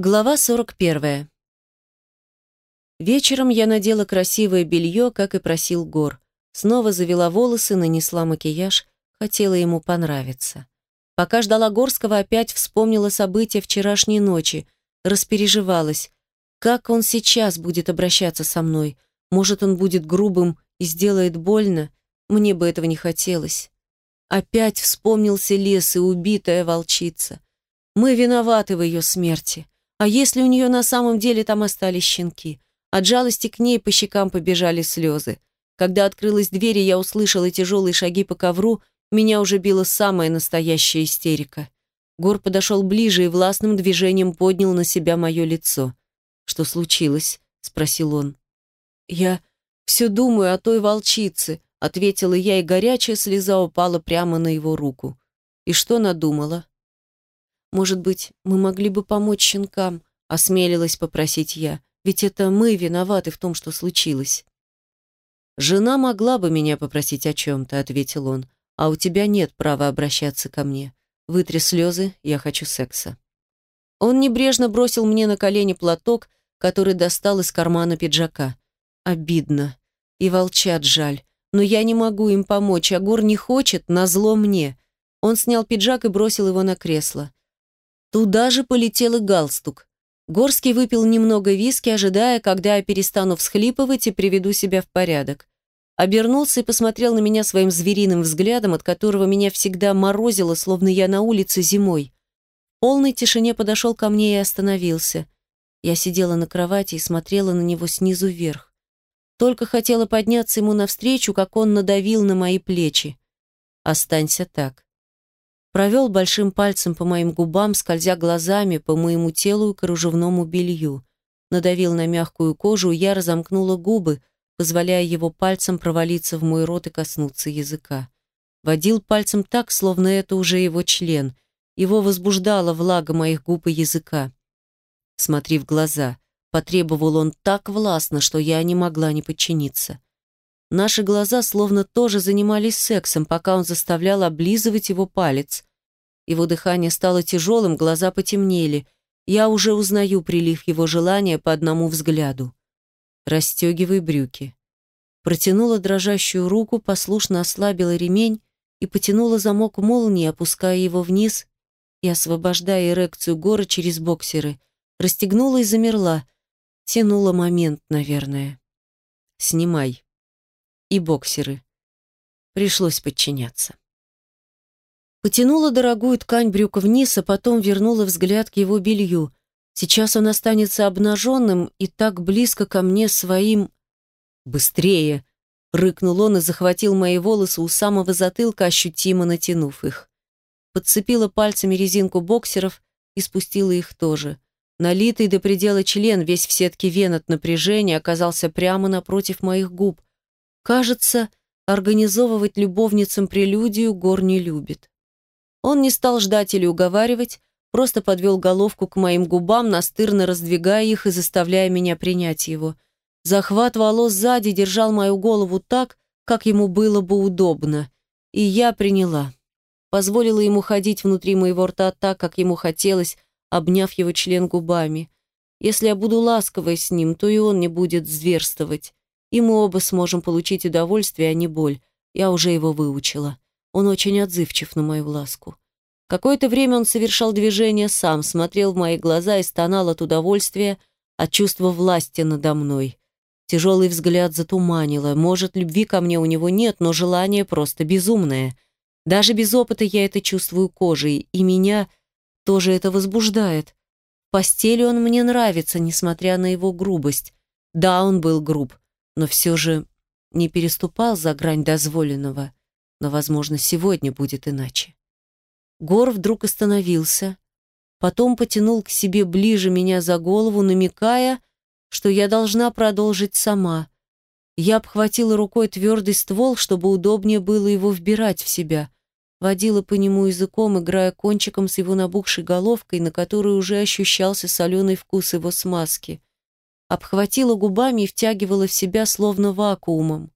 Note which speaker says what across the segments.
Speaker 1: Глава 41. Вечером я надела красивое белье, как и просил Гор. Снова завела волосы, нанесла макияж, хотела ему понравиться. Пока ждала Горского, опять вспомнила события вчерашней ночи, распереживалась. Как он сейчас будет обращаться со мной? Может, он будет грубым и сделает больно? Мне бы этого не хотелось. Опять вспомнился лес и убитая волчица. Мы виноваты в ее смерти. А если у нее на самом деле там остались щенки? От жалости к ней по щекам побежали слезы. Когда открылась дверь, и я услышала тяжелые шаги по ковру, меня уже била самая настоящая истерика. Гор подошел ближе и властным движением поднял на себя мое лицо. «Что случилось?» — спросил он. «Я все думаю о той волчице», — ответила я, и горячая слеза упала прямо на его руку. «И что надумала?» Может быть, мы могли бы помочь щенкам?» — осмелилась попросить я. «Ведь это мы виноваты в том, что случилось». «Жена могла бы меня попросить о чем-то», — ответил он. «А у тебя нет права обращаться ко мне. Вытри слезы, я хочу секса». Он небрежно бросил мне на колени платок, который достал из кармана пиджака. Обидно. И волчат жаль. Но я не могу им помочь, а Гор не хочет, назло мне. Он снял пиджак и бросил его на кресло. Туда же полетел и галстук. Горский выпил немного виски, ожидая, когда я перестану всхлипывать и приведу себя в порядок. Обернулся и посмотрел на меня своим звериным взглядом, от которого меня всегда морозило, словно я на улице зимой. В полной тишине подошел ко мне и остановился. Я сидела на кровати и смотрела на него снизу вверх. Только хотела подняться ему навстречу, как он надавил на мои плечи. «Останься так провел большим пальцем по моим губам, скользя глазами по моему телу и кружевному белью. Надавил на мягкую кожу, я разомкнула губы, позволяя его пальцем провалиться в мой рот и коснуться языка. Водил пальцем так, словно это уже его член. Его возбуждала влага моих губ и языка. «Смотри в глаза», — потребовал он так властно, что я не могла не подчиниться. Наши глаза словно тоже занимались сексом, пока он заставлял облизывать его палец. Его дыхание стало тяжелым, глаза потемнели. Я уже узнаю прилив его желания по одному взгляду. Расстегивай брюки. Протянула дрожащую руку, послушно ослабила ремень и потянула замок молнии, опуская его вниз и освобождая эрекцию горы через боксеры. Расстегнула и замерла. Тянула момент, наверное. Снимай. И боксеры. Пришлось подчиняться. Потянула дорогую ткань брюк вниз, а потом вернула взгляд к его белью. Сейчас он останется обнаженным и так близко ко мне своим... «Быстрее!» — рыкнул он и захватил мои волосы у самого затылка, ощутимо натянув их. Подцепила пальцами резинку боксеров и спустила их тоже. Налитый до предела член, весь в сетке вен от напряжения, оказался прямо напротив моих губ. Кажется, организовывать любовницам прелюдию Гор не любит. Он не стал ждать или уговаривать, просто подвел головку к моим губам, настырно раздвигая их и заставляя меня принять его. Захват волос сзади держал мою голову так, как ему было бы удобно. И я приняла. Позволила ему ходить внутри моего рта так, как ему хотелось, обняв его член губами. Если я буду ласковой с ним, то и он не будет зверствовать. И мы оба сможем получить удовольствие, а не боль. Я уже его выучила. Он очень отзывчив на мою ласку. Какое-то время он совершал движения сам, смотрел в мои глаза и стонал от удовольствия, от чувства власти надо мной. Тяжелый взгляд затуманило. Может, любви ко мне у него нет, но желание просто безумное. Даже без опыта я это чувствую кожей, и меня тоже это возбуждает. В постели он мне нравится, несмотря на его грубость. Да, он был груб, но все же не переступал за грань дозволенного но, возможно, сегодня будет иначе. Гор вдруг остановился, потом потянул к себе ближе меня за голову, намекая, что я должна продолжить сама. Я обхватила рукой твердый ствол, чтобы удобнее было его вбирать в себя, водила по нему языком, играя кончиком с его набухшей головкой, на которой уже ощущался соленый вкус его смазки. Обхватила губами и втягивала в себя словно вакуумом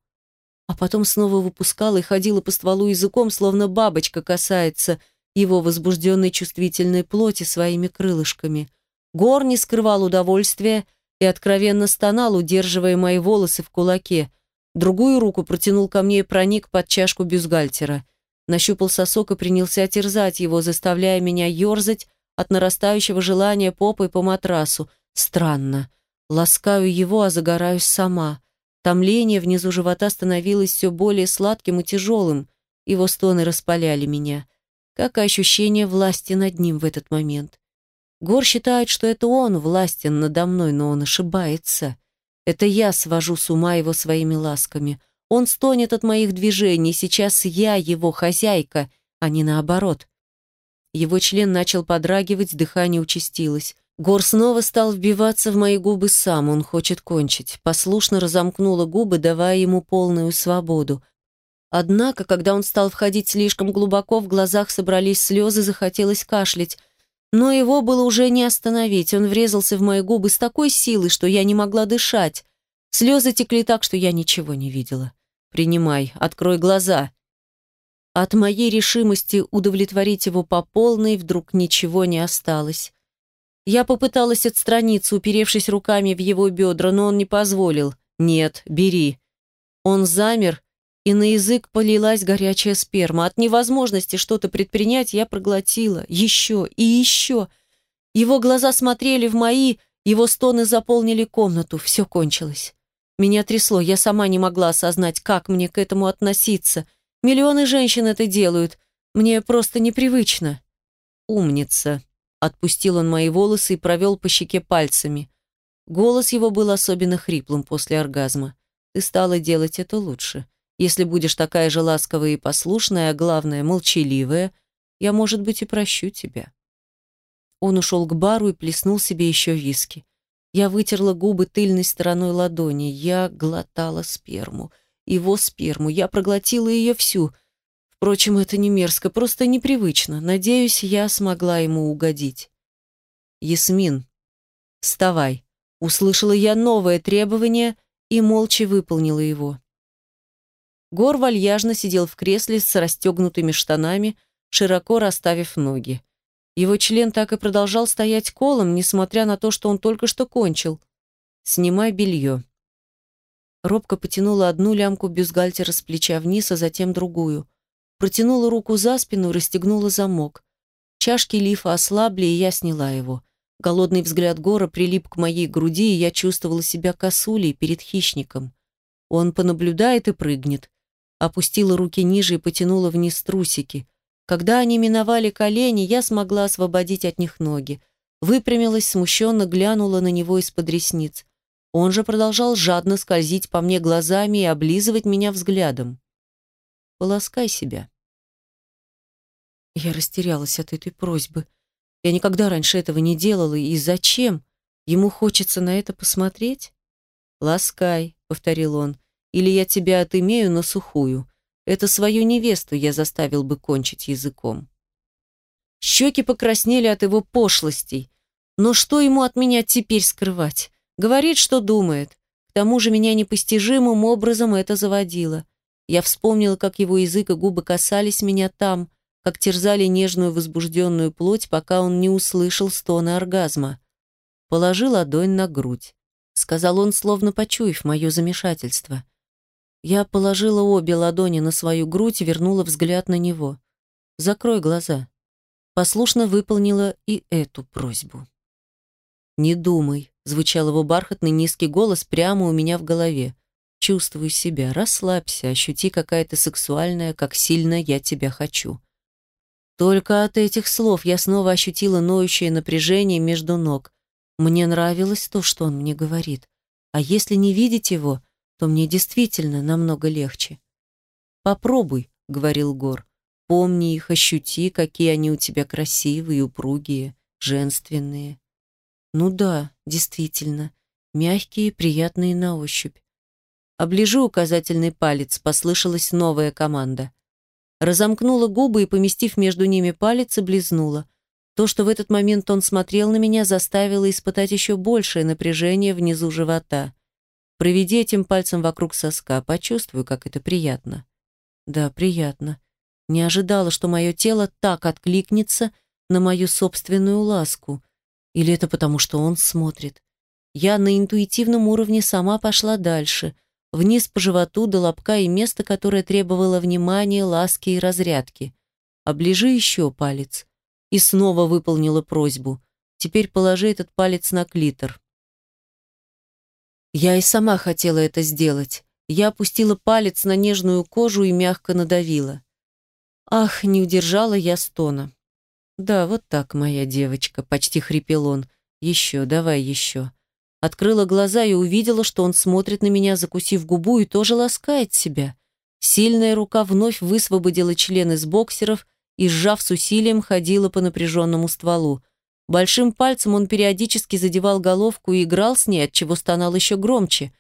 Speaker 1: а потом снова выпускала и ходила по стволу языком, словно бабочка касается его возбужденной чувствительной плоти своими крылышками. Гор не скрывал удовольствия и откровенно стонал, удерживая мои волосы в кулаке. Другую руку протянул ко мне и проник под чашку бюстгальтера. Нащупал сосок и принялся терзать его, заставляя меня ерзать от нарастающего желания попой по матрасу. Странно. Ласкаю его, а загораюсь сама. Томление внизу живота становилось все более сладким и тяжелым. Его стоны распаляли меня. Как и ощущение власти над ним в этот момент. Гор считает, что это он властен надо мной, но он ошибается. Это я свожу с ума его своими ласками. Он стонет от моих движений, сейчас я его хозяйка, а не наоборот. Его член начал подрагивать, дыхание участилось. Гор снова стал вбиваться в мои губы сам, он хочет кончить. Послушно разомкнула губы, давая ему полную свободу. Однако, когда он стал входить слишком глубоко, в глазах собрались слезы, захотелось кашлять. Но его было уже не остановить, он врезался в мои губы с такой силой, что я не могла дышать. Слезы текли так, что я ничего не видела. «Принимай, открой глаза». От моей решимости удовлетворить его по полной вдруг ничего не осталось. Я попыталась отстраниться, уперевшись руками в его бедра, но он не позволил. «Нет, бери». Он замер, и на язык полилась горячая сперма. От невозможности что-то предпринять я проглотила. Еще и еще. Его глаза смотрели в мои, его стоны заполнили комнату. Все кончилось. Меня трясло, я сама не могла осознать, как мне к этому относиться. Миллионы женщин это делают. Мне просто непривычно. «Умница», — отпустил он мои волосы и провел по щеке пальцами. Голос его был особенно хриплым после оргазма. «Ты стала делать это лучше. Если будешь такая же ласковая и послушная, а главное, молчаливая, я, может быть, и прощу тебя». Он ушел к бару и плеснул себе еще виски. Я вытерла губы тыльной стороной ладони. Я глотала сперму. Его сперму. Я проглотила ее всю. Впрочем, это не мерзко, просто непривычно. Надеюсь, я смогла ему угодить. «Ясмин, вставай!» Услышала я новое требование и молча выполнила его. Гор вальяжно сидел в кресле с расстегнутыми штанами, широко расставив ноги. Его член так и продолжал стоять колом, несмотря на то, что он только что кончил. «Снимай белье». Робко потянула одну лямку бюстгальтера с плеча вниз, а затем другую. Протянула руку за спину расстегнула замок. Чашки лифа ослабли, и я сняла его. Голодный взгляд Гора прилип к моей груди, и я чувствовала себя косулей перед хищником. Он понаблюдает и прыгнет опустила руки ниже и потянула вниз трусики. Когда они миновали колени, я смогла освободить от них ноги. Выпрямилась, смущенно глянула на него из-под ресниц. Он же продолжал жадно скользить по мне глазами и облизывать меня взглядом. «Полоскай себя». Я растерялась от этой просьбы. Я никогда раньше этого не делала, и зачем? Ему хочется на это посмотреть? «Ласкай», — повторил он, или я тебя отымею на сухую. Это свою невесту я заставил бы кончить языком. Щеки покраснели от его пошлостей. Но что ему от меня теперь скрывать? Говорит, что думает. К тому же меня непостижимым образом это заводило. Я вспомнила, как его язык и губы касались меня там, как терзали нежную возбужденную плоть, пока он не услышал стона оргазма. Положи ладонь на грудь. Сказал он, словно почуяв мое замешательство. Я положила обе ладони на свою грудь и вернула взгляд на него. «Закрой глаза». Послушно выполнила и эту просьбу. «Не думай», — звучал его бархатный низкий голос прямо у меня в голове. «Чувствуй себя, расслабься, ощути, какая ты сексуальная, как сильно я тебя хочу». Только от этих слов я снова ощутила ноющее напряжение между ног. Мне нравилось то, что он мне говорит. А если не видеть его, то мне действительно намного легче. «Попробуй», — говорил Гор. «Помни их, ощути, какие они у тебя красивые, упругие, женственные». «Ну да, действительно, мягкие, приятные на ощупь». «Оближи указательный палец», — послышалась новая команда. Разомкнула губы и, поместив между ними палец, облизнула. То, что в этот момент он смотрел на меня, заставило испытать еще большее напряжение внизу живота. Проведи этим пальцем вокруг соска, почувствую, как это приятно. Да, приятно. Не ожидала, что мое тело так откликнется на мою собственную ласку. Или это потому, что он смотрит? Я на интуитивном уровне сама пошла дальше, вниз по животу до лобка и места, которое требовало внимания, ласки и разрядки. Оближи еще палец. И снова выполнила просьбу. Теперь положи этот палец на клитор. Я и сама хотела это сделать. Я опустила палец на нежную кожу и мягко надавила. Ах, не удержала я стона. «Да, вот так, моя девочка», — почти хрипел он. «Еще, давай еще». Открыла глаза и увидела, что он смотрит на меня, закусив губу, и тоже ласкает себя. Сильная рука вновь высвободила член из боксеров и, сжав с усилием, ходила по напряженному стволу. Большим пальцем он периодически задевал головку и играл с ней, отчего стонал еще громче.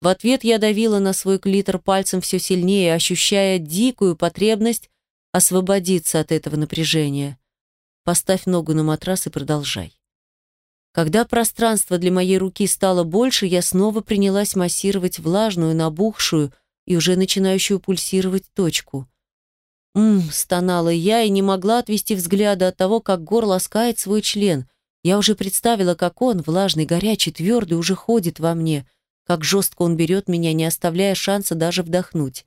Speaker 1: В ответ я давила на свой клитор пальцем все сильнее, ощущая дикую потребность освободиться от этого напряжения. Поставь ногу на матрас и продолжай. Когда пространство для моей руки стало больше, я снова принялась массировать влажную, набухшую и уже начинающую пульсировать точку. «Ммм», — стонала я и не могла отвести взгляда от того, как Гор ласкает свой член. Я уже представила, как он, влажный, горячий, твердый, уже ходит во мне, как жестко он берет меня, не оставляя шанса даже вдохнуть.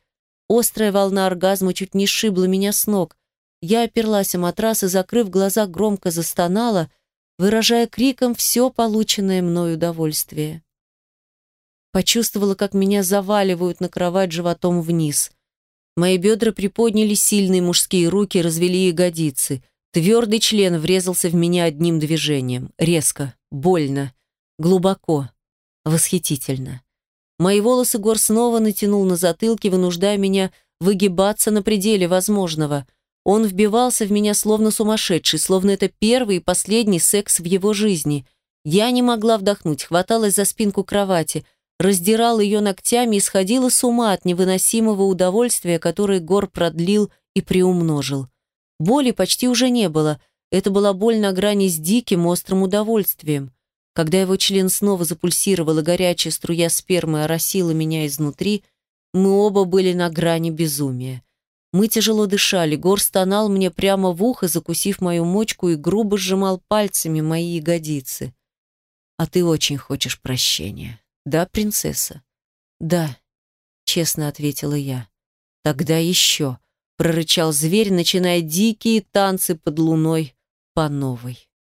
Speaker 1: Острая волна оргазма чуть не сшибла меня с ног. Я оперлась о матрас и, закрыв глаза, громко застонала — выражая криком все полученное мною удовольствие. Почувствовала, как меня заваливают на кровать животом вниз. Мои бедра приподняли сильные мужские руки, развели ягодицы. Твердый член врезался в меня одним движением. Резко, больно, глубоко, восхитительно. Мои волосы Гор снова натянул на затылке, вынуждая меня выгибаться на пределе возможного — он вбивался в меня словно сумасшедший, словно это первый и последний секс в его жизни. Я не могла вдохнуть, хваталась за спинку кровати, раздирала ее ногтями и сходила с ума от невыносимого удовольствия, которое Гор продлил и приумножил. Боли почти уже не было. Это была боль на грани с диким острым удовольствием. Когда его член снова запульсировал и горячая струя спермы оросила меня изнутри, мы оба были на грани безумия. Мы тяжело дышали, Гор стонал мне прямо в ухо, закусив мою мочку и грубо сжимал пальцами мои ягодицы. «А ты очень хочешь прощения, да, принцесса?» «Да», — честно ответила я. «Тогда еще», — прорычал зверь, начиная дикие танцы под луной по новой.